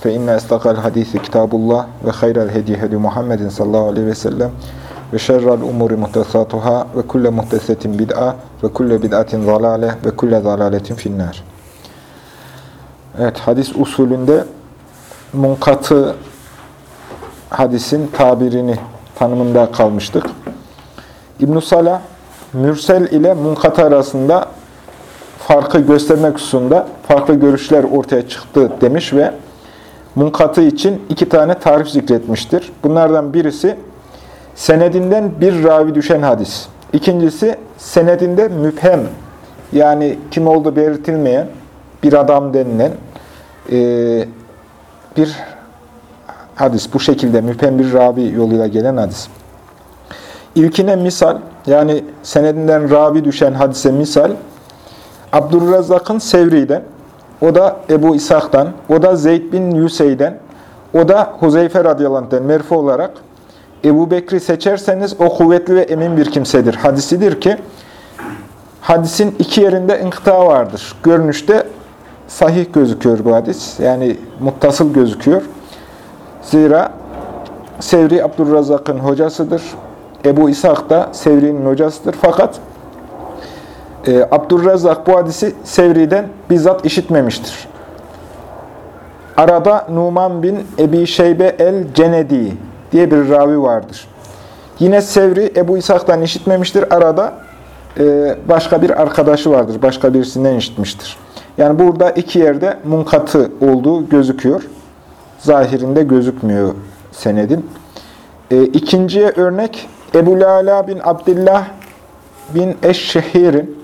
Fe inne estakal hadisi kitabullah ve hayral hediye hedi Muhammedin sallallahu aleyhi ve sellem ve şerrel umuri muhtesatuhâ ve kulle muhtesetin bid'a ve kulle bid'atin zalâle ve kulle zalâletin finnâr. Evet, hadis usulünde munkatı hadisin tabirini, tanımında kalmıştık. İbn-i Salah, mürsel ile munkatı arasında farkı göstermek hususunda farklı görüşler ortaya çıktı demiş ve munkatı için iki tane tarif zikretmiştir. Bunlardan birisi senedinden bir ravi düşen hadis. İkincisi senedinde müphem yani kim olduğu belirtilmeyen bir adam denilen e, bir hadis. Bu şekilde müphem bir ravi yoluyla gelen hadis. İlkine misal yani senedinden ravi düşen hadise misal Abdurrazzak'ın Sevri'den, o da Ebu İshak'tan, o da Zeyd bin Yüsey'den, o da Huzeyfe radıyallahu merfu olarak Ebu Bekri seçerseniz o kuvvetli ve emin bir kimsedir. Hadisidir ki hadisin iki yerinde inkıta vardır. Görünüşte sahih gözüküyor bu hadis. Yani muttasıl gözüküyor. Zira Sevri Abdurrazzak'ın hocasıdır. Ebu İshak da Sevri'nin hocasıdır. Fakat e, Abdurrazzak bu hadisi Sevri'den bizzat işitmemiştir. Arada Numan bin Ebi Şeybe el-Cenedi diye bir ravi vardır. Yine Sevri Ebu İshak'tan işitmemiştir. Arada e, başka bir arkadaşı vardır. Başka birisinden işitmiştir. Yani burada iki yerde munkatı olduğu gözüküyor. Zahirinde gözükmüyor senedin. E, ikinciye örnek Ebu Lala bin Abdullah bin Eşşehir'in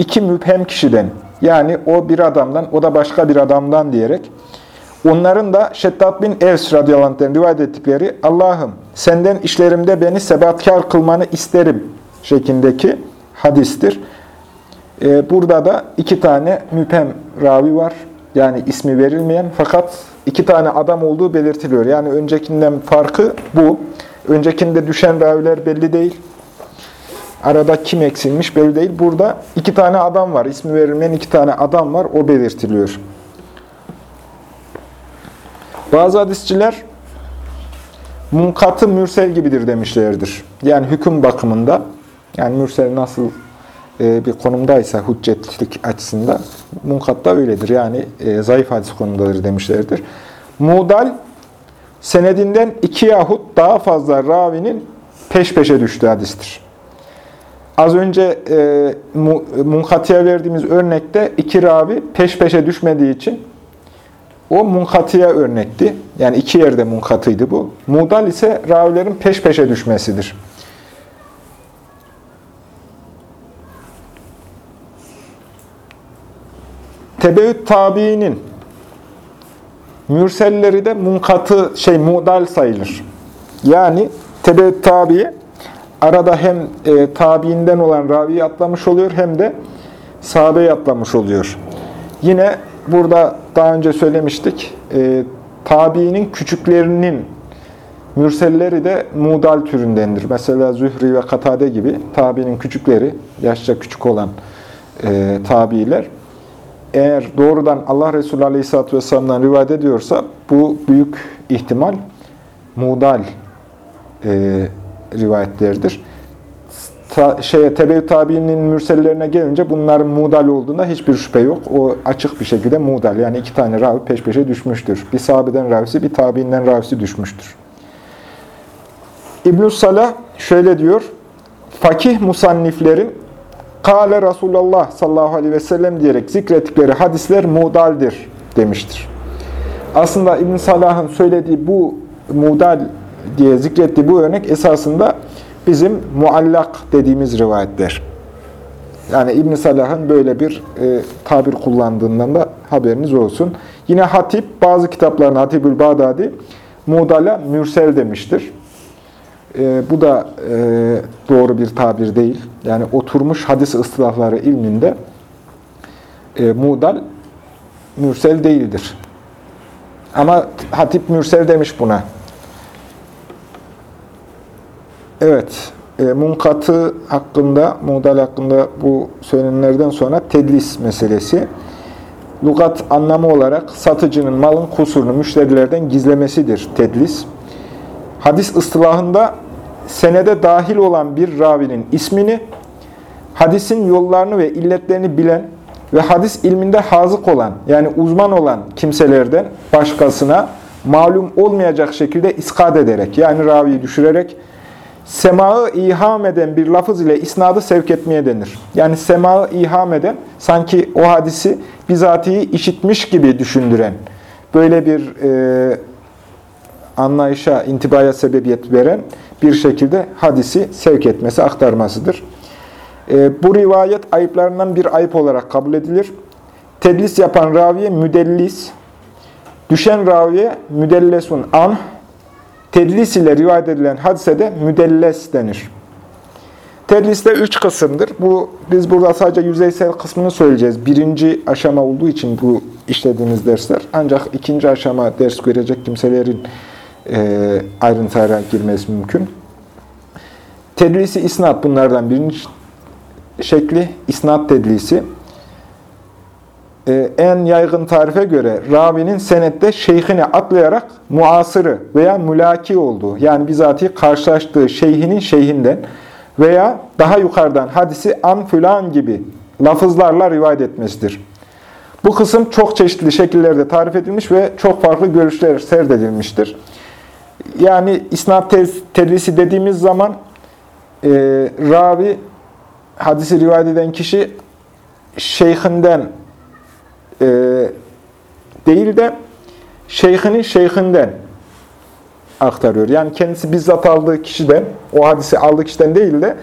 iki müphem kişiden yani o bir adamdan, o da başka bir adamdan diyerek onların da Şeddat bin Evs radıyallahu rivayet ettikleri Allah'ım senden işlerimde beni sebatkar kılmanı isterim şeklindeki hadistir. Ee, burada da iki tane müphem ravi var. Yani ismi verilmeyen fakat iki tane adam olduğu belirtiliyor. Yani öncekinden farkı bu. Öncekinde düşen raviler belli değil. Arada kim eksilmiş belli değil. Burada iki tane adam var. İsmi verilmeyen iki tane adam var. O belirtiliyor. Bazı hadisçiler munkatı mürsel gibidir demişlerdir. Yani hüküm bakımında, yani mürsel nasıl e, bir konumdaysa hüccetlik açısından munkat da öyledir. Yani e, zayıf hadis konumundadır demişlerdir. Mudal, senedinden iki yahut daha fazla ravinin peş peşe düştüğü hadistir. Az önce e, munkatiye verdiğimiz örnekte iki ravi peş peşe düşmediği için o munkatiye örnekti. Yani iki yerde munkatıydı bu. Mudal ise ravilerin peş peşe düşmesidir. Tebeüt tabiinin mürselleri de munkatı şey mudal sayılır. Yani tebeüt tabi arada hem e, tabiinden olan raviyi atlamış oluyor hem de sahabeyi atlamış oluyor. Yine burada daha önce söylemiştik. E, tabiinin küçüklerinin mürselleri de mudal türündendir. Mesela Zühri ve Katade gibi tabiinin küçükleri, yaşça küçük olan e, tabiiler eğer doğrudan Allah Resulü Aleyhisselatü Vesselam'dan rivayet ediyorsa bu büyük ihtimal mudal e, rivayetlerdir. Ta, şeye, tebe tabiinin mürsellerine gelince bunların mudal olduğunda hiçbir şüphe yok. O açık bir şekilde mudal. Yani iki tane ravi peş peşe düşmüştür. Bir sahabeden ravisi, bir tabiinden ravisi düşmüştür. ibn Salah şöyle diyor. Fakih musanniflerin Kale Resulullah sallallahu aleyhi ve sellem diyerek zikrettikleri hadisler mudaldir demiştir. Aslında ibn Salah'ın söylediği bu mudal diye zikrettiği bu örnek esasında bizim muallak dediğimiz rivayetler. Yani İbn Salah'ın böyle bir e, tabir kullandığından da haberiniz olsun. Yine Hatip bazı kitaplarında Hatibül Bağdadi Mudala mürsel demiştir. E, bu da e, doğru bir tabir değil. Yani oturmuş hadis ıstılahları ilminde e, mudal mürsel değildir. Ama hatip mürsel demiş buna. Evet, e, munkatı hakkında, mudal hakkında bu söylenenlerden sonra tedlis meselesi. Lugat anlamı olarak satıcının malın kusurunu müşterilerden gizlemesidir tedlis. Hadis ıstılahında senede dahil olan bir ravinin ismini, hadisin yollarını ve illetlerini bilen ve hadis ilminde hazık olan, yani uzman olan kimselerden başkasına malum olmayacak şekilde iskat ederek, yani raviyi düşürerek, semağı iham eden bir lafız ile isnadı sevk etmeye denir. Yani semağı iham eden, sanki o hadisi bizatihi işitmiş gibi düşündüren, böyle bir e, anlayışa, intibaya sebebiyet veren bir şekilde hadisi sevk etmesi, aktarmasıdır. E, bu rivayet ayıplarından bir ayıp olarak kabul edilir. Tedlis yapan raviye müdellis, düşen raviye müdellesun an, tedlis ile rivayet edilen hadisede müdelles denir. Tedlis de üç kısımdır. Bu Biz burada sadece yüzeysel kısmını söyleyeceğiz. Birinci aşama olduğu için bu işlediğimiz dersler. Ancak ikinci aşama ders görecek kimselerin e, ayrıntılara girmesi mümkün. Tedlisi isnat bunlardan birinci şekli isnat tedlisi. Ee, en yaygın tarife göre ravinin senette şeyhini atlayarak muasırı veya mülaki olduğu, yani bizatihi karşılaştığı şeyhinin şeyhinden veya daha yukarıdan hadisi an fülan gibi lafızlarla rivayet etmesidir. Bu kısım çok çeşitli şekillerde tarif edilmiş ve çok farklı görüşler serdedilmiştir. Yani isnat tedlisi dediğimiz zaman e, ravi hadisi rivayet eden kişi şeyhinden e, değil de şeyhinin şeyhinden aktarıyor. Yani kendisi bizzat aldığı kişiden, o hadisi aldığı kişiden değil de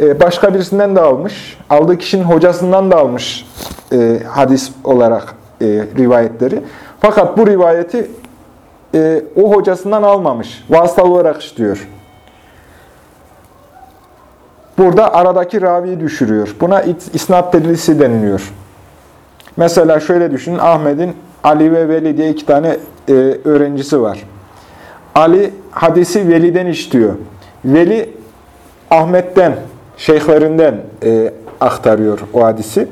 e, başka birisinden de almış, aldığı kişinin hocasından da almış e, hadis olarak e, rivayetleri. Fakat bu rivayeti e, o hocasından almamış, vasıtalı olarak işliyor. Burada aradaki raviyi düşürüyor. Buna isnat tedlisi deniliyor. Mesela şöyle düşünün, Ahmet'in Ali ve Veli diye iki tane e, öğrencisi var. Ali hadisi Veli'den işliyor. Veli Ahmet'ten, şeyhlerinden e, aktarıyor o hadisi.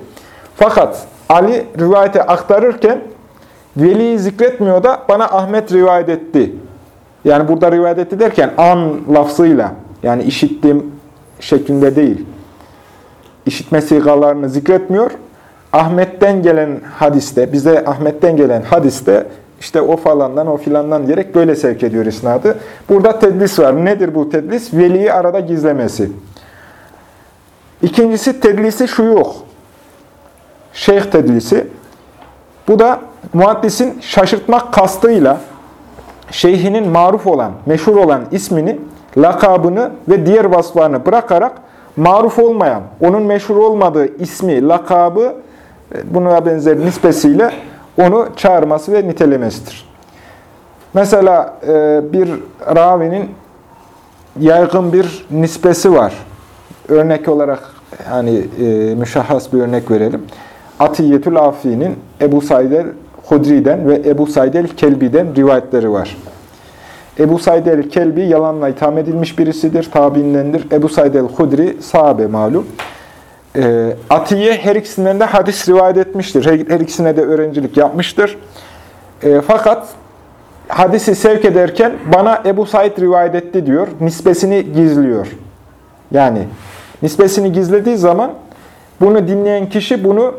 Fakat Ali rivayete aktarırken Veli'yi zikretmiyor da bana Ahmet rivayet etti. Yani burada rivayet etti derken an lafzıyla yani işittim şeklinde değil. İşitme sigalarını zikretmiyor. Ahmet'ten gelen hadiste, bize Ahmet'ten gelen hadiste işte o falandan, o filandan diyerek böyle sevk ediyor isnadı. Burada tedlis var. Nedir bu tedlis? Veliyi arada gizlemesi. İkincisi tedlisi şu yok. Şeyh tedlisi. Bu da muaddisin şaşırtmak kastıyla şeyhinin maruf olan, meşhur olan ismini, lakabını ve diğer vasıflarını bırakarak maruf olmayan, onun meşhur olmadığı ismi, lakabı, buna benzer nispesiyle onu çağırması ve nitelemesidir. Mesela e, bir ravinin yaygın bir nispesi var. Örnek olarak hani e, müşahhas bir örnek verelim. Atiyetül Afi'nin Ebu Said el-Hudri'den ve Ebu Said el-Kelbi'den rivayetleri var. Ebu Said el-Kelbi yalanla itham edilmiş birisidir, tabiindendir. Ebu Said el-Hudri sahabe malum. E, Atiye her ikisinden de hadis rivayet etmiştir. Her, ikisine de öğrencilik yapmıştır. E, fakat hadisi sevk ederken bana Ebu Said rivayet etti diyor. Nispesini gizliyor. Yani nispesini gizlediği zaman bunu dinleyen kişi bunu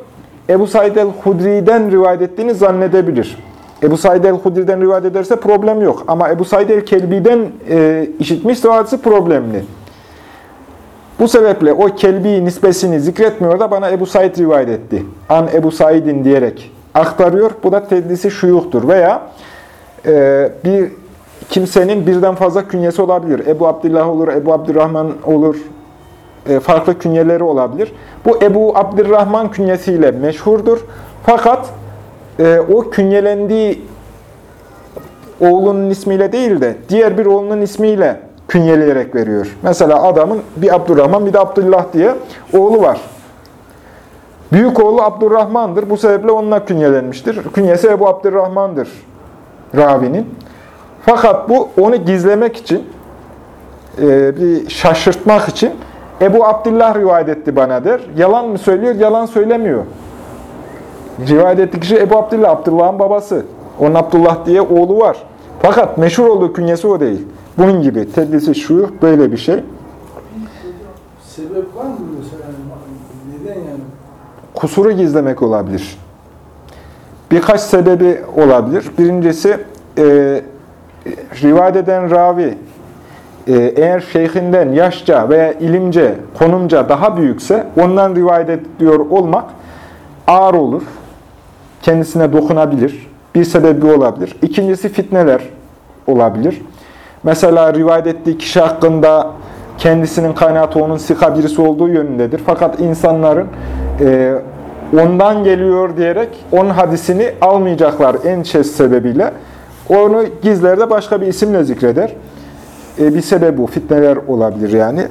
Ebu Said el-Hudri'den rivayet ettiğini zannedebilir. Ebu Said el-Hudri'den rivayet ederse problem yok. Ama Ebu Said el-Kelbi'den e, işitmişse o problemli. Bu sebeple o kelbi nispesini zikretmiyor da bana Ebu Said rivayet etti. An Ebu Said'in diyerek aktarıyor. Bu da tedlisi şuyuhtur. Veya e, bir kimsenin birden fazla künyesi olabilir. Ebu Abdullah olur, Ebu Abdurrahman olur, e, farklı künyeleri olabilir. Bu Ebu Abdurrahman künyesiyle meşhurdur. Fakat e, o künyelendiği oğlunun ismiyle değil de diğer bir oğlunun ismiyle künyeleyerek veriyor. Mesela adamın bir Abdurrahman bir de Abdullah diye oğlu var. Büyük oğlu Abdurrahman'dır. Bu sebeple onunla künyelenmiştir. Künyesi Ebu Abdurrahman'dır ravinin. Fakat bu onu gizlemek için, e, bir şaşırtmak için Ebu Abdullah rivayet etti bana der. Yalan mı söylüyor? Yalan söylemiyor. Rivayet ettiği kişi Ebu Abdullah, Abdullah'ın babası. Onun Abdullah diye oğlu var. Fakat meşhur olduğu künyesi o değil. Bunun gibi tedlisi şu, böyle bir şey. Sebep var mı mesela? Neden yani? Kusuru gizlemek olabilir. Birkaç sebebi olabilir. Birincisi, e, rivayet eden ravi e, eğer şeyhinden yaşça veya ilimce, konumca daha büyükse ondan rivayet ediyor olmak ağır olur. Kendisine dokunabilir. Bir sebebi olabilir. İkincisi fitneler olabilir. Mesela rivayet ettiği kişi hakkında kendisinin kaynatı onun sika birisi olduğu yönündedir. Fakat insanların e, ondan geliyor diyerek onun hadisini almayacaklar endişesi sebebiyle. Onu gizlerde başka bir isimle zikreder. E, bir sebebi bu. Fitneler olabilir yani.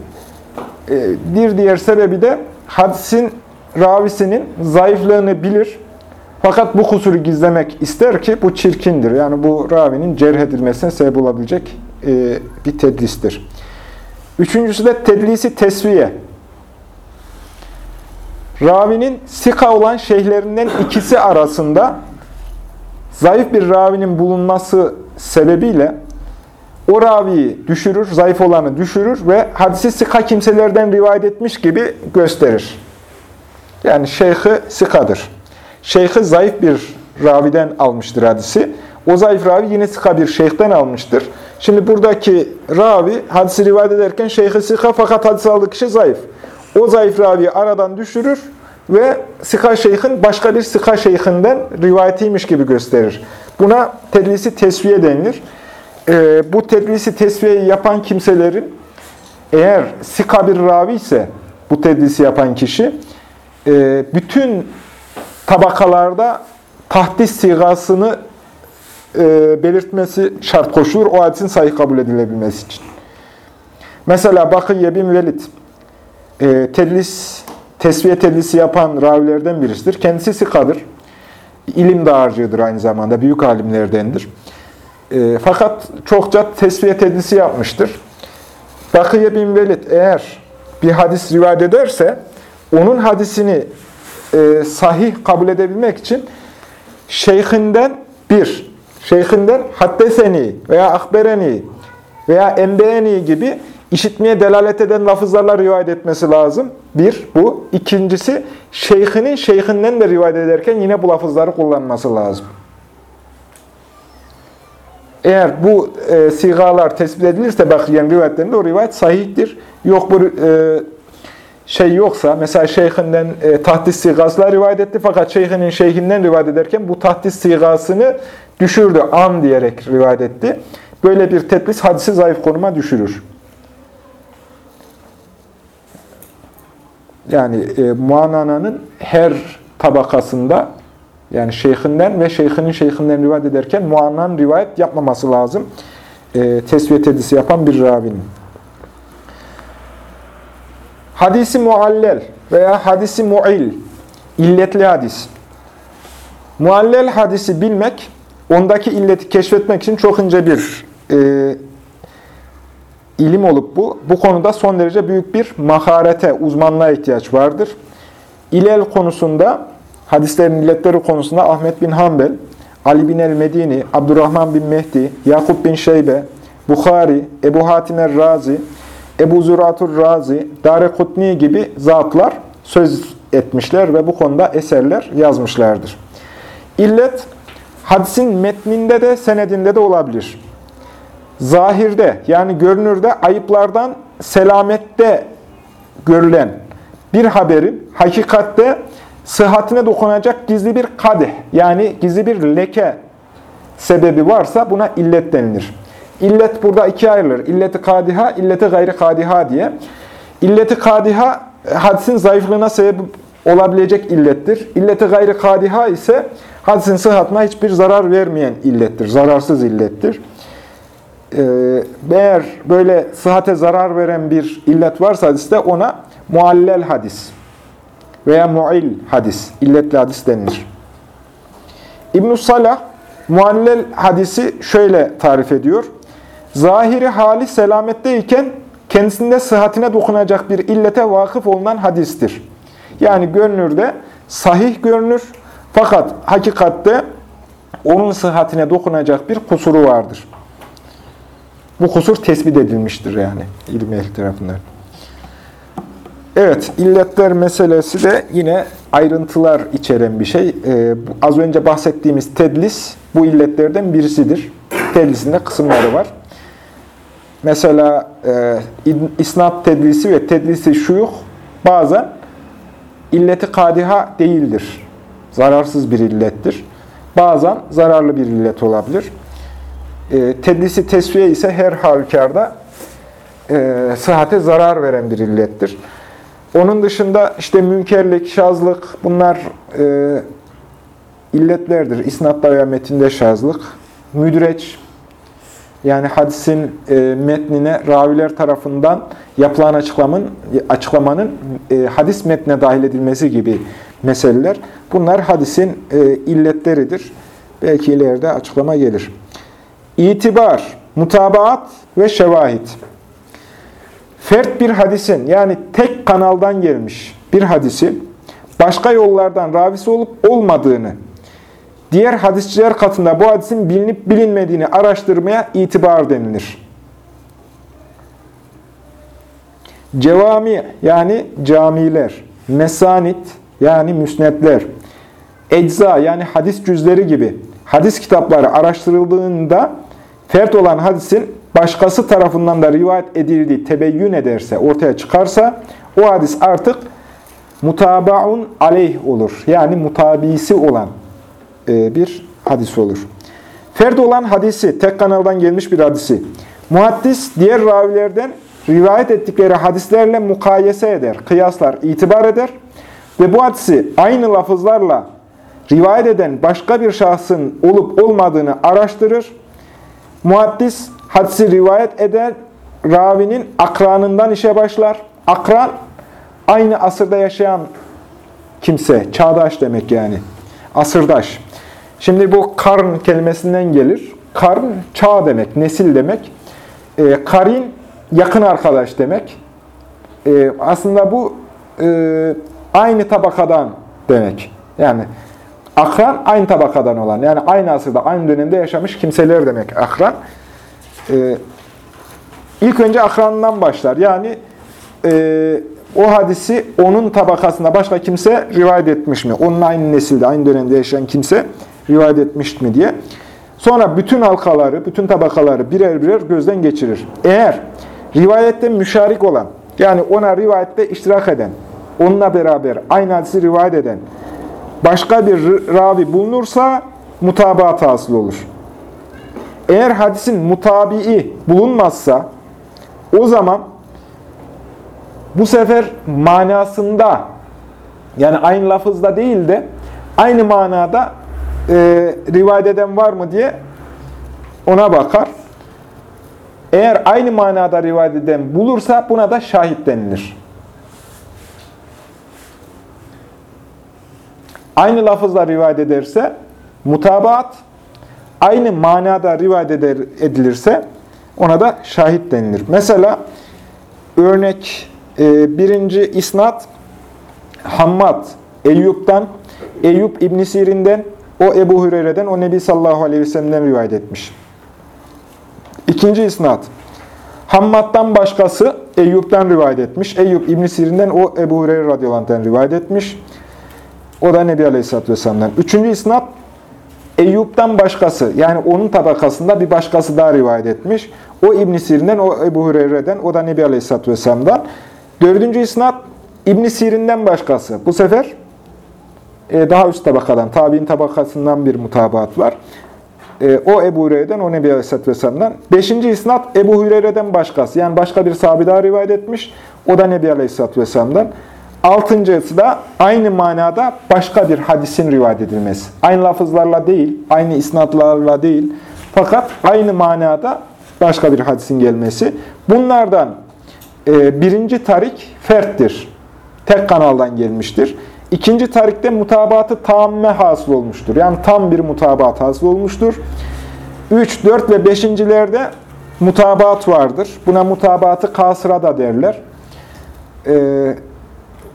E, bir diğer sebebi de hadisin ravisinin zayıflığını bilir. Fakat bu kusuru gizlemek ister ki bu çirkindir. Yani bu ravinin cerh edilmesine sebep olabilecek e, bir tedlistir. Üçüncüsü de tedlisi tesviye. Ravinin sika olan şeyhlerinden ikisi arasında zayıf bir ravinin bulunması sebebiyle o raviyi düşürür, zayıf olanı düşürür ve hadisi sika kimselerden rivayet etmiş gibi gösterir. Yani şeyhi sikadır. Şeyhi zayıf bir raviden almıştır hadisi. O zayıf ravi yine sika bir şeyhten almıştır. Şimdi buradaki ravi hadisi rivayet ederken şeyhi sika fakat hadisi aldığı kişi zayıf. O zayıf raviyi aradan düşürür ve sika şeyhin başka bir sika şeyhinden rivayetiymiş gibi gösterir. Buna tedlisi tesviye denilir. Ee, bu tedlisi tesviyeyi yapan kimselerin eğer sika bir ravi ise bu tedlisi yapan kişi e, bütün tabakalarda tahdis sigasını e, belirtmesi şart koşulur. O hadisin sahih kabul edilebilmesi için. Mesela Bakıye bin Velid e, tedlis, tesviye tedlisi yapan ravilerden birisidir. Kendisi sikadır. İlim dağarcığıdır aynı zamanda. Büyük alimlerdendir. E, fakat çokça tesviye tedlisi yapmıştır. Bakıye bin Velid eğer bir hadis rivayet ederse onun hadisini e, sahih kabul edebilmek için şeyhinden bir, şeyhinden haddeseni veya akbereni veya embeeni gibi işitmeye delalet eden lafızlarla rivayet etmesi lazım. Bir, bu. İkincisi, şeyhinin şeyhinden de rivayet ederken yine bu lafızları kullanması lazım. Eğer bu e, sigalar tespit edilirse Bakriyen rivayetlerinde o rivayet sahihtir. Yok bu e, şey yoksa, mesela şeyhinden e, tahdis sigasıyla rivayet etti fakat şeyhinin şeyhinden rivayet ederken bu tahdis sigasını düşürdü, an diyerek rivayet etti. Böyle bir tedlis hadisi zayıf konuma düşürür. Yani e, muanananın her tabakasında yani şeyhinden ve şeyhinin şeyhinden rivayet ederken muannan rivayet yapmaması lazım. E, tesviye tedlisi yapan bir ravinin. Hadisi muallel veya hadisi muil, illetli hadis. Muallel hadisi bilmek, ondaki illeti keşfetmek için çok ince bir e, ilim olup bu. Bu konuda son derece büyük bir maharete, uzmanlığa ihtiyaç vardır. İlel konusunda, hadislerin illetleri konusunda Ahmet bin Hanbel, Ali bin el-Medini, Abdurrahman bin Mehdi, Yakup bin Şeybe, Bukhari, Ebu Hatim el-Razi, Ebu Züratur Razi, Dare Kutni gibi zatlar söz etmişler ve bu konuda eserler yazmışlardır. İllet, hadisin metninde de senedinde de olabilir. Zahirde yani görünürde ayıplardan selamette görülen bir haberin hakikatte sıhhatine dokunacak gizli bir kadeh yani gizli bir leke sebebi varsa buna illet denilir. İllet burada ikiye ayrılır. İlleti kadiha, illeti gayri kadiha diye. İlleti kadiha hadisin zayıflığına sebep olabilecek illettir. İlleti gayri kadiha ise hadisin sıhhatına hiçbir zarar vermeyen illettir. Zararsız illettir. e, eğer böyle sıhhate zarar veren bir illet varsa hadiste ona muallel hadis veya muil hadis, illetli hadis denilir. İbn-i Salah muallel hadisi şöyle tarif ediyor. Zahiri hali selametteyken kendisinde sıhhatine dokunacak bir illete vakıf olunan hadistir. Yani görünürde sahih görünür fakat hakikatte onun sıhhatine dokunacak bir kusuru vardır. Bu kusur tespit edilmiştir yani ilim ehli tarafından. Evet, illetler meselesi de yine ayrıntılar içeren bir şey. Ee, az önce bahsettiğimiz tedlis bu illetlerden birisidir. Tedlisin de kısımları var. Mesela e, isnat tedlisi ve tedlisi şuyuh bazen illeti kadiha değildir. Zararsız bir illettir. Bazen zararlı bir illet olabilir. E, tedlisi tesviye ise her halükarda e, sıhhate zarar veren bir illettir. Onun dışında işte münkerlik, şazlık bunlar e, illetlerdir. İsnatta veya metinde şazlık. Müdreç, yani hadisin e, metnine raviler tarafından yapılan açıklamanın, açıklamanın e, hadis metnine dahil edilmesi gibi meseleler. Bunlar hadisin e, illetleridir. Belki ileride açıklama gelir. İtibar, mutabaat ve şevahit. Fert bir hadisin yani tek kanaldan gelmiş bir hadisi başka yollardan ravisi olup olmadığını, diğer hadisçiler katında bu hadisin bilinip bilinmediğini araştırmaya itibar denilir. Cevami yani camiler, mesanit yani müsnetler, ecza yani hadis cüzleri gibi hadis kitapları araştırıldığında fert olan hadisin başkası tarafından da rivayet edildiği tebeyyün ederse, ortaya çıkarsa o hadis artık mutabaun aleyh olur. Yani mutabisi olan bir hadis olur. Ferd olan hadisi, tek kanaldan gelmiş bir hadisi. Muhaddis diğer ravilerden rivayet ettikleri hadislerle mukayese eder, kıyaslar, itibar eder ve bu hadisi aynı lafızlarla rivayet eden başka bir şahsın olup olmadığını araştırır. Muhaddis hadisi rivayet eden ravinin akranından işe başlar. Akran, aynı asırda yaşayan kimse, çağdaş demek yani, asırdaş. Şimdi bu karn kelimesinden gelir. Karn, çağ demek, nesil demek. E, karin, yakın arkadaş demek. E, aslında bu e, aynı tabakadan demek. Yani akran aynı tabakadan olan, yani aynı asırda, aynı dönemde yaşamış kimseler demek akran. E, ilk önce akranından başlar. Yani e, o hadisi onun tabakasında başka kimse rivayet etmiş mi? Onun aynı nesilde, aynı dönemde yaşayan kimse rivayet etmiş mi diye. Sonra bütün halkaları, bütün tabakaları birer birer gözden geçirir. Eğer rivayette müşarik olan, yani ona rivayette iştirak eden, onunla beraber aynı hadisi rivayet eden başka bir ravi bulunursa mutabaat hasıl olur. Eğer hadisin mutabii bulunmazsa o zaman bu sefer manasında yani aynı lafızda değil de aynı manada e, rivayet eden var mı diye ona bakar. Eğer aynı manada rivayet eden bulursa buna da şahit denilir. Aynı lafızla rivayet ederse mutabaat, aynı manada rivayet eder, edilirse ona da şahit denilir. Mesela örnek e, birinci isnat Hammad Eyyub'dan, Eyyub İbn Sirin'den, o Ebu Hureyre'den, o Nebi sallallahu aleyhi ve sellem'den rivayet etmiş. İkinci isnat Hammad'dan başkası Eyyub'dan rivayet etmiş. Eyyub İbn Sirin'den, o Ebu Hureyre radıyallahu rivayet etmiş. O da Nebi Aleyhisselatü Vesselam'dan. Üçüncü isnat Eyyub'dan başkası, yani onun tabakasında bir başkası daha rivayet etmiş. O İbn Sirin'den, o Ebu Hureyre'den, o da Nebi Aleyhisselatü Vesselam'dan. Dördüncü isnat İbn Sirin'den başkası. Bu sefer daha üst tabakadan, tabi'in tabakasından bir mutabaat var. E, o Ebu Hureyre'den, o Nebi Aleyhisselatü Vesselam'dan. Beşinci isnat Ebu Hureyre'den başkası. Yani başka bir sahabi daha rivayet etmiş. O da Nebi Aleyhisselatü Vesselam'dan. Altıncısı da aynı manada başka bir hadisin rivayet edilmesi. Aynı lafızlarla değil, aynı isnatlarla değil. Fakat aynı manada başka bir hadisin gelmesi. Bunlardan e, birinci tarik ferttir. Tek kanaldan gelmiştir. İkinci tarikte mutabatı tamme hasıl olmuştur. Yani tam bir mutabat hasıl olmuştur. 3, 4 ve 5.lerde mutabat vardır. Buna mutabatı kasıra da derler. Ee,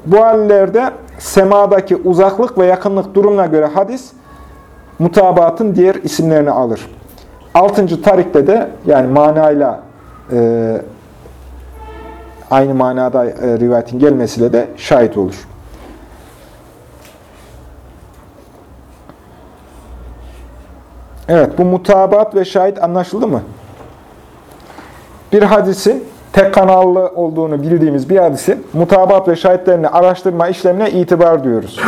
bu hallerde semadaki uzaklık ve yakınlık durumuna göre hadis mutabatın diğer isimlerini alır. Altıncı tarikte de yani manayla e, aynı manada e, rivayetin gelmesiyle de şahit olur. Evet, bu mutabat ve şahit anlaşıldı mı? Bir hadisin tek kanallı olduğunu bildiğimiz bir hadisin mutabat ve şahitlerini araştırma işlemine itibar diyoruz.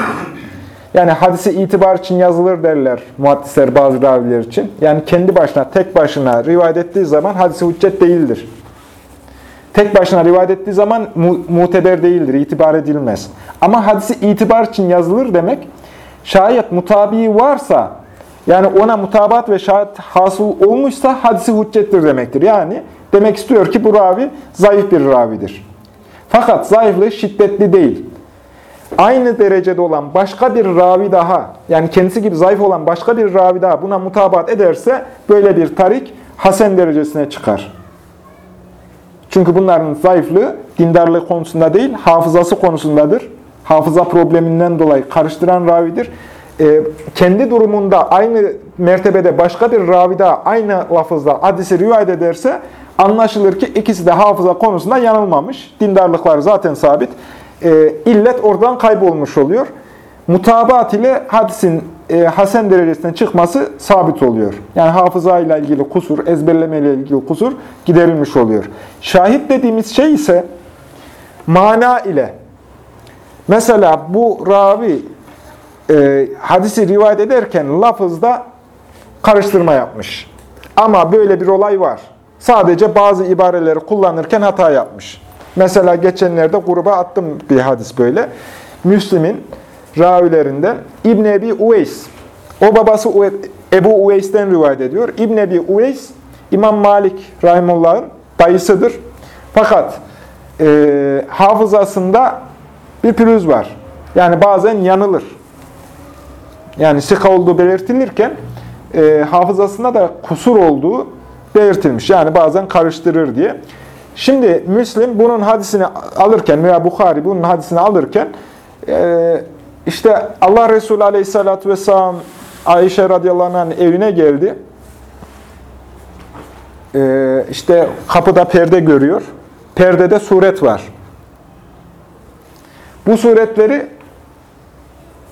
Yani hadisi itibar için yazılır derler muhaddisler bazı raviler için. Yani kendi başına, tek başına rivayet ettiği zaman hadisi hüccet değildir. Tek başına rivayet ettiği zaman mu muteber değildir, itibar edilmez. Ama hadisi itibar için yazılır demek, şayet mutabi varsa, yani ona mutabat ve şahit hasıl olmuşsa hadisi hüccettir demektir. Yani demek istiyor ki bu ravi zayıf bir ravidir. Fakat zayıflığı şiddetli değil. Aynı derecede olan başka bir ravi daha, yani kendisi gibi zayıf olan başka bir ravi daha buna mutabat ederse böyle bir tarik hasen derecesine çıkar. Çünkü bunların zayıflığı dindarlığı konusunda değil, hafızası konusundadır. Hafıza probleminden dolayı karıştıran ravidir. E, kendi durumunda aynı mertebede başka bir ravi daha aynı lafızda hadisi rivayet ederse anlaşılır ki ikisi de hafıza konusunda yanılmamış. Dindarlıkları zaten sabit. E, oradan kaybolmuş oluyor. Mutabat ile hadisin e, hasen derecesine çıkması sabit oluyor. Yani hafıza ile ilgili kusur, ezberleme ile ilgili kusur giderilmiş oluyor. Şahit dediğimiz şey ise mana ile. Mesela bu ravi e, hadisi rivayet ederken lafızda karıştırma yapmış. Ama böyle bir olay var. Sadece bazı ibareleri kullanırken hata yapmış. Mesela geçenlerde gruba attım bir hadis böyle. Müslim'in ravilerinden İbn Ebi Uveys. O babası Ebu Uveys'ten rivayet ediyor. İbn Ebi Uveys İmam Malik rahimullah'ın dayısıdır. Fakat e, hafızasında bir pürüz var. Yani bazen yanılır. Yani sıka olduğu belirtilirken e, hafızasında da kusur olduğu belirtilmiş. Yani bazen karıştırır diye. Şimdi Müslim bunun hadisini alırken veya Bukhari bunun hadisini alırken e, işte Allah Resulü Aleyhisselatü Vesselam Ayşe radıyallahu anh'ın evine geldi. E, işte kapıda perde görüyor. Perdede suret var. Bu suretleri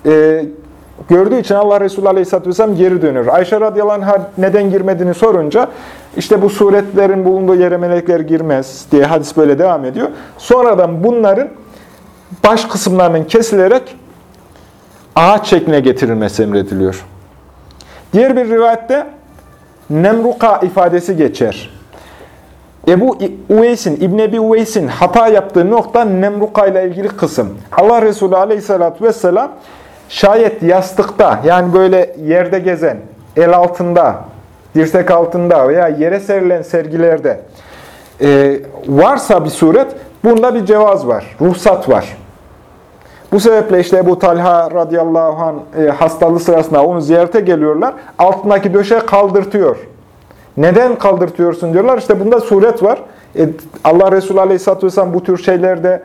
e, gördüğü için Allah Resulü Aleyhisselatü Vesselam geri dönüyor. Ayşe radıyallahu anh neden girmediğini sorunca işte bu suretlerin bulunduğu yere melekler girmez diye hadis böyle devam ediyor. Sonradan bunların baş kısımlarının kesilerek ağaç şekline getirilmesi emrediliyor. Diğer bir rivayette Nemruka ifadesi geçer. Ebu Uveys'in, İbn Ebi Uveys'in hata yaptığı nokta Nemruka ile ilgili kısım. Allah Resulü Aleyhisselatü vesselam şayet yastıkta yani böyle yerde gezen, el altında, dirsek altında veya yere serilen sergilerde e, varsa bir suret, bunda bir cevaz var, ruhsat var. Bu sebeple işte Ebu Talha radıyallahu anh e, hastalığı sırasında onu ziyarete geliyorlar. Altındaki döşe kaldırtıyor. Neden kaldırtıyorsun diyorlar. İşte bunda suret var. E, Allah Resulü aleyhisselatü vesselam bu tür şeylerde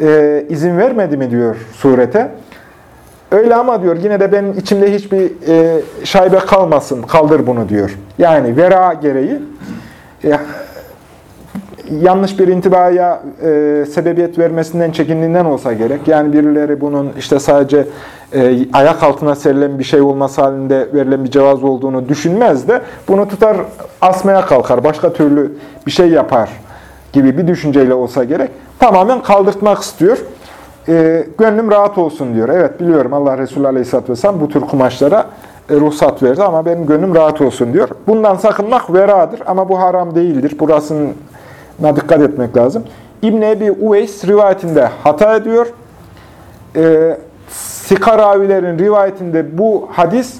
e, izin vermedi mi diyor surete. Öyle ama diyor yine de benim içimde hiçbir e, şaibe kalmasın, kaldır bunu diyor. Yani vera gereği e, yanlış bir intibaya e, sebebiyet vermesinden çekindiğinden olsa gerek. Yani birileri bunun işte sadece e, ayak altına serilen bir şey olması halinde verilen bir cevaz olduğunu düşünmez de bunu tutar asmaya kalkar, başka türlü bir şey yapar gibi bir düşünceyle olsa gerek. Tamamen kaldırtmak istiyor. E, gönlüm rahat olsun diyor. Evet biliyorum Allah Resulü Aleyhisselatü Vesselam bu tür kumaşlara e, ruhsat verdi ama benim gönlüm rahat olsun diyor. Bundan sakınmak veradır ama bu haram değildir. Burasının dikkat etmek lazım. İbn Ebi Uveys rivayetinde hata ediyor. E, Sika ravilerin rivayetinde bu hadis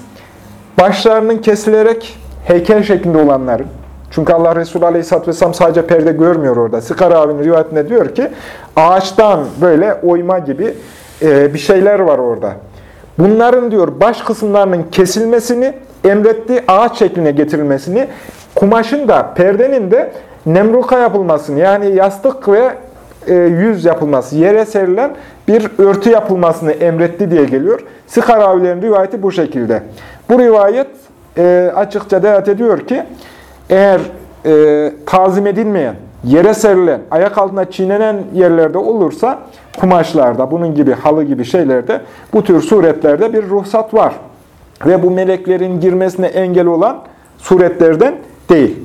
başlarının kesilerek heykel şeklinde olanların Çünkü Allah Resulü Aleyhisselatü Vesselam sadece perde görmüyor orada. Sıkar abinin rivayetinde diyor ki ağaçtan böyle oyma gibi e, bir şeyler var orada. Bunların diyor baş kısımlarının kesilmesini emretti, ağaç şekline getirilmesini, kumaşın da perdenin de nemruka yapılmasını yani yastık ve e, yüz yapılması, yere serilen bir örtü yapılmasını emretti diye geliyor. Sıkar abilerin rivayeti bu şekilde. Bu rivayet e, açıkça delalet ediyor ki eğer e, tazim edilmeyen, yere serilen, ayak altına çiğnenen yerlerde olursa kumaşlarda, bunun gibi halı gibi şeylerde bu tür suretlerde bir ruhsat var. Ve bu meleklerin girmesine engel olan suretlerden değil.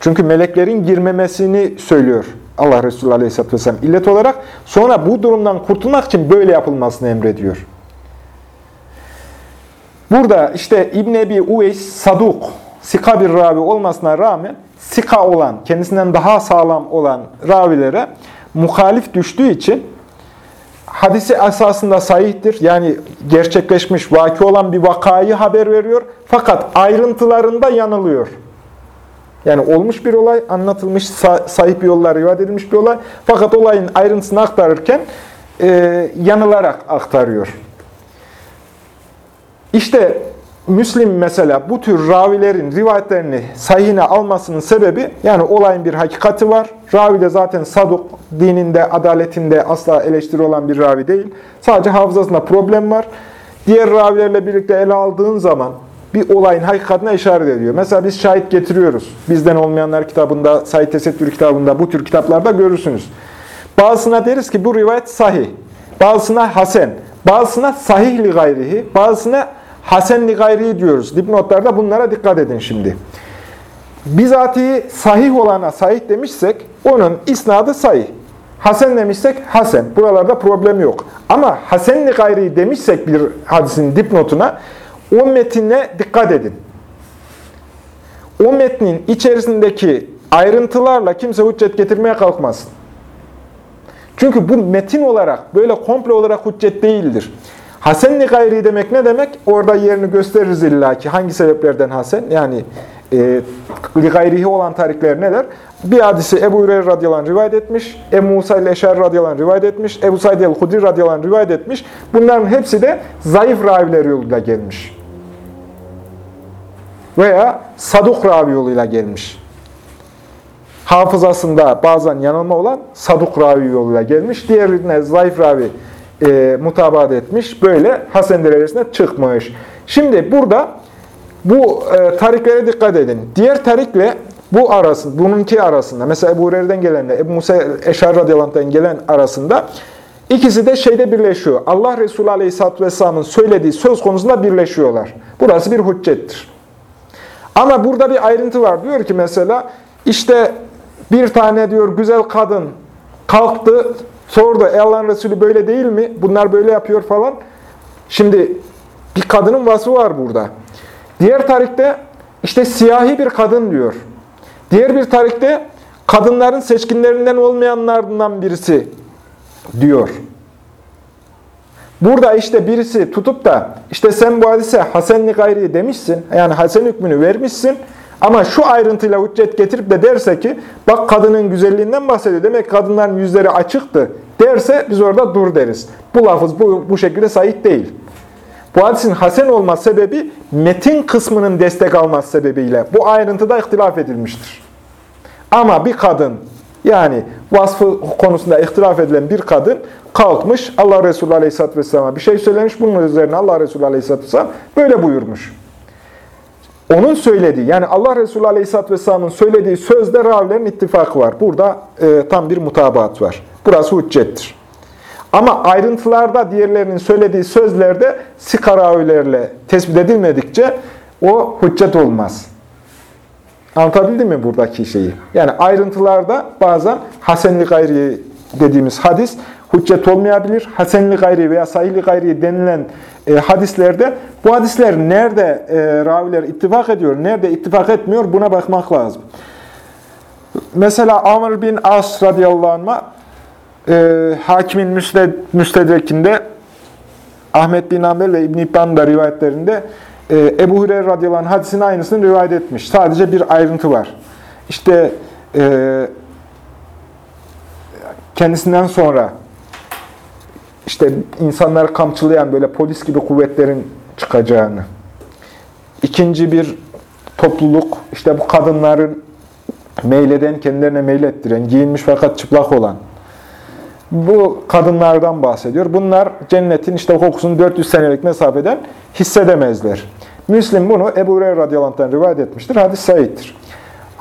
Çünkü meleklerin girmemesini söylüyor Allah Resulü Aleyhisselatü Vesselam illet olarak. Sonra bu durumdan kurtulmak için böyle yapılmasını emrediyor. Burada işte İbn Ebi Uveys Saduk, sika bir ravi olmasına rağmen sika olan, kendisinden daha sağlam olan ravilere muhalif düştüğü için hadisi esasında sahihtir. Yani gerçekleşmiş, vaki olan bir vakayı haber veriyor. Fakat ayrıntılarında yanılıyor. Yani olmuş bir olay, anlatılmış, sahip bir yollar rivayet edilmiş bir olay. Fakat olayın ayrıntısını aktarırken e, yanılarak aktarıyor. İşte Müslim mesela bu tür ravilerin rivayetlerini sahihine almasının sebebi yani olayın bir hakikati var. Ravi de zaten saduk dininde, adaletinde asla eleştiri olan bir ravi değil. Sadece hafızasında problem var. Diğer ravilerle birlikte ele aldığın zaman bir olayın hakikatine işaret ediyor. Mesela biz şahit getiriyoruz. Bizden olmayanlar kitabında, Said Tesettür kitabında, bu tür kitaplarda görürsünüz. Bazısına deriz ki bu rivayet sahih. Bazısına hasen. Bazısına sahih li gayrihi. Bazısına hasen li gayrihi diyoruz. Dipnotlarda bunlara dikkat edin şimdi. Bizatihi sahih olana sahih demişsek onun isnadı sahih. Hasen demişsek hasen. Buralarda problem yok. Ama hasen li gayrihi demişsek bir hadisin dipnotuna o metine dikkat edin. O metnin içerisindeki ayrıntılarla kimse hüccet getirmeye kalkmasın. Çünkü bu metin olarak, böyle komple olarak hüccet değildir. Hasenli gayri demek ne demek? Orada yerini gösteririz illa ki. Hangi sebeplerden hasen? Yani e, gayrihi olan tarikler neler? Bir hadisi Ebu Hureyre radıyallahu rivayet etmiş, Ebu Musa ile Eşer radıyallahu rivayet etmiş, Ebu Said el-Hudri radıyallahu rivayet etmiş. Bunların hepsi de zayıf raviler yoluyla gelmiş veya saduk ravi yoluyla gelmiş. Hafızasında bazen yanılma olan saduk ravi yoluyla gelmiş. Diğerine zayıf ravi e, mutabat etmiş. Böyle Hasan derecesine çıkmış. Şimdi burada bu e, tariklere dikkat edin. Diğer tarikle bu arasında, bununki arasında, mesela Ebu Hureyre'den gelenle, Ebu Musa Eşar radıyallahu gelen arasında ikisi de şeyde birleşiyor. Allah Resulü aleyhisselatü vesselamın söylediği söz konusunda birleşiyorlar. Burası bir hüccettir. Ama burada bir ayrıntı var. Diyor ki mesela işte bir tane diyor güzel kadın kalktı sordu Allah'ın Resulü böyle değil mi? Bunlar böyle yapıyor falan. Şimdi bir kadının vasfı var burada. Diğer tarihte işte siyahi bir kadın diyor. Diğer bir tarihte kadınların seçkinlerinden olmayanlardan birisi diyor. Burada işte birisi tutup da işte sen bu hadise Hasenli gayri demişsin. Yani Hasen hükmünü vermişsin. Ama şu ayrıntıyla hüccet getirip de derse ki bak kadının güzelliğinden bahsediyor. Demek kadınların yüzleri açıktı derse biz orada dur deriz. Bu lafız bu, bu şekilde sahih değil. Bu hadisin hasen olma sebebi metin kısmının destek alması sebebiyle bu ayrıntıda ihtilaf edilmiştir. Ama bir kadın yani vasfı konusunda ihtilaf edilen bir kadın kalkmış Allah Resulü Aleyhisselatü Vesselam'a bir şey söylemiş. Bunun üzerine Allah Resulü Aleyhisselatü Vesselam böyle buyurmuş. Onun söylediği yani Allah Resulü Aleyhisselatü Vesselam'ın söylediği sözde ravilerin ittifakı var. Burada e, tam bir mutabat var. Burası hüccettir. Ama ayrıntılarda diğerlerinin söylediği sözlerde sika ravilerle tespit edilmedikçe o hüccet olmaz. Anlatabildim mi buradaki şeyi? Yani ayrıntılarda bazen hasenli gayri dediğimiz hadis hüccet olmayabilir. Hasenli gayri veya sahihli gayri denilen e, hadislerde bu hadisler nerede e, raviler ittifak ediyor, nerede ittifak etmiyor buna bakmak lazım. Mesela Amr bin As radıyallahu anh'a e, hakimin müsted, müstedrekinde Ahmet bin Amber ve İbn-i İbban da rivayetlerinde e, Ebu Hureyre radıyallahu anh hadisinin aynısını rivayet etmiş. Sadece bir ayrıntı var. İşte e, kendisinden sonra işte insanları kamçılayan böyle polis gibi kuvvetlerin çıkacağını, ikinci bir topluluk, işte bu kadınların meyleden, kendilerine meylettiren, giyinmiş fakat çıplak olan, bu kadınlardan bahsediyor. Bunlar cennetin işte kokusunu 400 senelik mesafeden hissedemezler. Müslim bunu Ebu Hureyre radıyallahu rivayet etmiştir. Hadis sahihtir.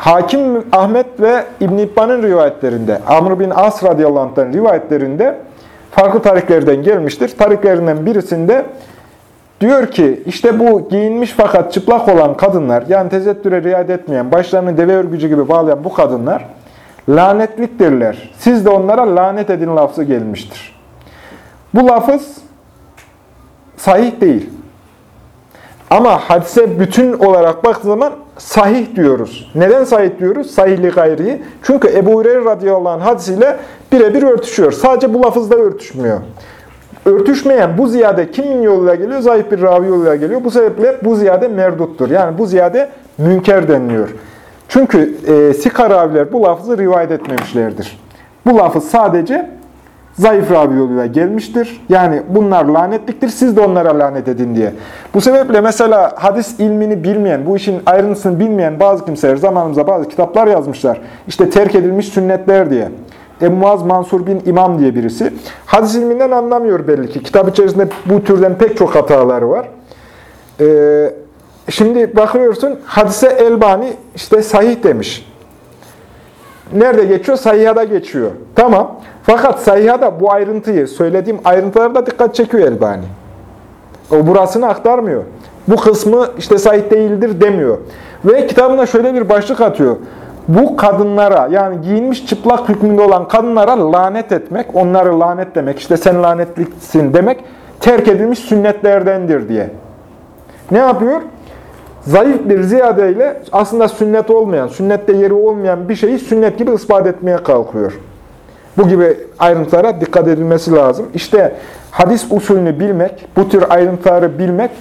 Hakim Ahmet ve İbn İbban'ın rivayetlerinde, Amr bin As radıyallahu anh'tan rivayetlerinde farklı tariklerden gelmiştir. Tariklerinden birisinde diyor ki işte bu giyinmiş fakat çıplak olan kadınlar, yani tezettüre riayet etmeyen, başlarını deve örgücü gibi bağlayan bu kadınlar lanetliktirler. Siz de onlara lanet edin lafzı gelmiştir. Bu lafız sahih değil. Ama hadise bütün olarak baktığı zaman sahih diyoruz. Neden sahih diyoruz? Sahihli gayriyi. Çünkü Ebu Hureyre radıyallahu anh hadisiyle birebir örtüşüyor. Sadece bu lafızda örtüşmüyor. Örtüşmeyen bu ziyade kimin yoluyla geliyor? Zayıf bir ravi yoluyla geliyor. Bu sebeple bu ziyade merduttur. Yani bu ziyade münker deniliyor. Çünkü e, Sika raviler bu lafızı rivayet etmemişlerdir. Bu lafız sadece zayıf ravi yoluyla gelmiştir. Yani bunlar lanetliktir, siz de onlara lanet edin diye. Bu sebeple mesela hadis ilmini bilmeyen, bu işin ayrıntısını bilmeyen bazı kimseler zamanımıza bazı kitaplar yazmışlar. İşte terk edilmiş sünnetler diye. Ebu Muaz Mansur bin İmam diye birisi. Hadis ilminden anlamıyor belli ki. Kitap içerisinde bu türden pek çok hataları var. Ee, şimdi bakıyorsun hadise Elbani işte sahih demiş. Nerede geçiyor? Sahiha'da geçiyor. Tamam. Fakat Sahiha'da bu ayrıntıyı, söylediğim ayrıntılarda dikkat çekiyor Elbani. O burasını aktarmıyor. Bu kısmı işte sahih değildir demiyor. Ve kitabına şöyle bir başlık atıyor. Bu kadınlara yani giyinmiş çıplak hükmünde olan kadınlara lanet etmek, onları lanet demek, işte sen lanetliksin demek terk edilmiş sünnetlerdendir diye. Ne yapıyor? Zayıf bir ziyadeyle aslında sünnet olmayan, sünnette yeri olmayan bir şeyi sünnet gibi ispat etmeye kalkıyor. Bu gibi ayrıntılara dikkat edilmesi lazım. İşte hadis usulünü bilmek, bu tür ayrıntıları bilmek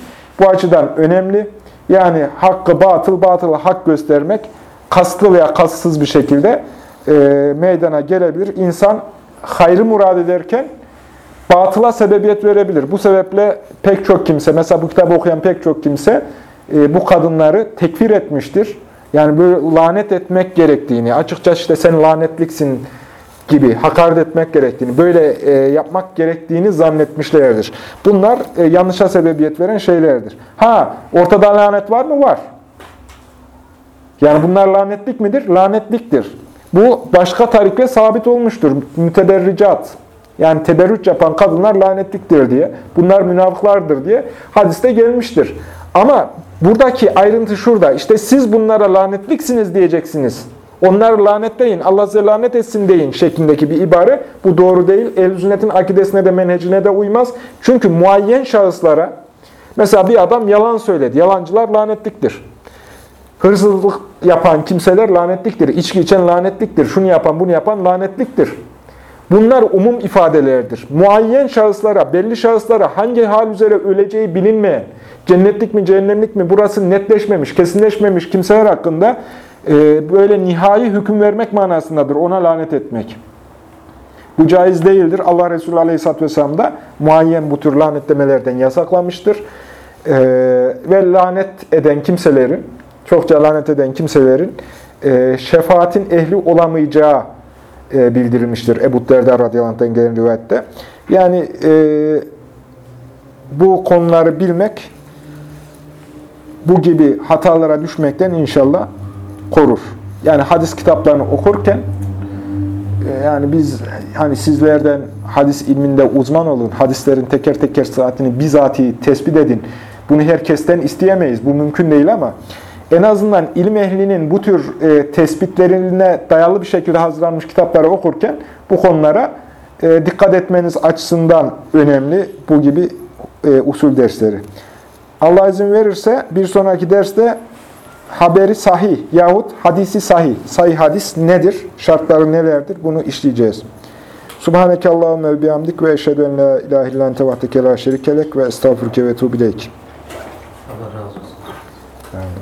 bu açıdan önemli. Yani hakkı batıl, batılı hak göstermek kasıtlı veya kasıtsız bir şekilde e, meydana gelebilir. İnsan hayrı murad ederken batıla sebebiyet verebilir. Bu sebeple pek çok kimse, mesela bu kitabı okuyan pek çok kimse e, bu kadınları tekfir etmiştir. Yani böyle lanet etmek gerektiğini, açıkça işte sen lanetliksin gibi hakaret etmek gerektiğini, böyle e, yapmak gerektiğini zannetmişlerdir. Bunlar e, yanlışa sebebiyet veren şeylerdir. Ha, ortada lanet var mı? Var. Yani bunlar lanetlik midir? Lanetliktir. Bu başka tarikle sabit olmuştur. Müteberricat. Yani teberrüç yapan kadınlar lanetliktir diye. Bunlar münafıklardır diye hadiste gelmiştir. Ama buradaki ayrıntı şurada. İşte siz bunlara lanetliksiniz diyeceksiniz. Onları lanetleyin, Allah size lanet etsin deyin şeklindeki bir ibare. Bu doğru değil. Ehl-i akidesine de menhecine de uymaz. Çünkü muayyen şahıslara, mesela bir adam yalan söyledi. Yalancılar lanetliktir. Hırsızlık yapan kimseler lanetliktir. İçki içen lanetliktir. Şunu yapan, bunu yapan lanetliktir. Bunlar umum ifadelerdir. Muayyen şahıslara, belli şahıslara hangi hal üzere öleceği bilinmeyen, cennetlik mi, cehennemlik mi burası netleşmemiş, kesinleşmemiş kimseler hakkında e, böyle nihai hüküm vermek manasındadır. Ona lanet etmek. Bu caiz değildir. Allah Resulü Aleyhisselatü Vesselam da muayyen bu tür lanetlemelerden yasaklamıştır. E, ve lanet eden kimselerin, çokça lanet eden kimselerin e, şefaatin ehli olamayacağı e, bildirilmiştir. Ebu Derda radıyallahu gelen rivayette. Yani e, bu konuları bilmek bu gibi hatalara düşmekten inşallah korur. Yani hadis kitaplarını okurken e, yani biz hani sizlerden hadis ilminde uzman olun, hadislerin teker teker saatini bizatihi tespit edin. Bunu herkesten isteyemeyiz. Bu mümkün değil ama en azından ilim ehlinin bu tür e, tespitlerine dayalı bir şekilde hazırlanmış kitapları okurken bu konulara e, dikkat etmeniz açısından önemli bu gibi e, usul dersleri. Allah izin verirse bir sonraki derste haberi sahih yahut hadisi sahih. Sahih hadis nedir? Şartları nelerdir? Bunu işleyeceğiz. Subhaneke Allahümme ve bihamdik ve eşhedü en la ilahe illan tevahdeke la şerikelek ve estağfurke ve tuğbileyk. Allah razı olsun.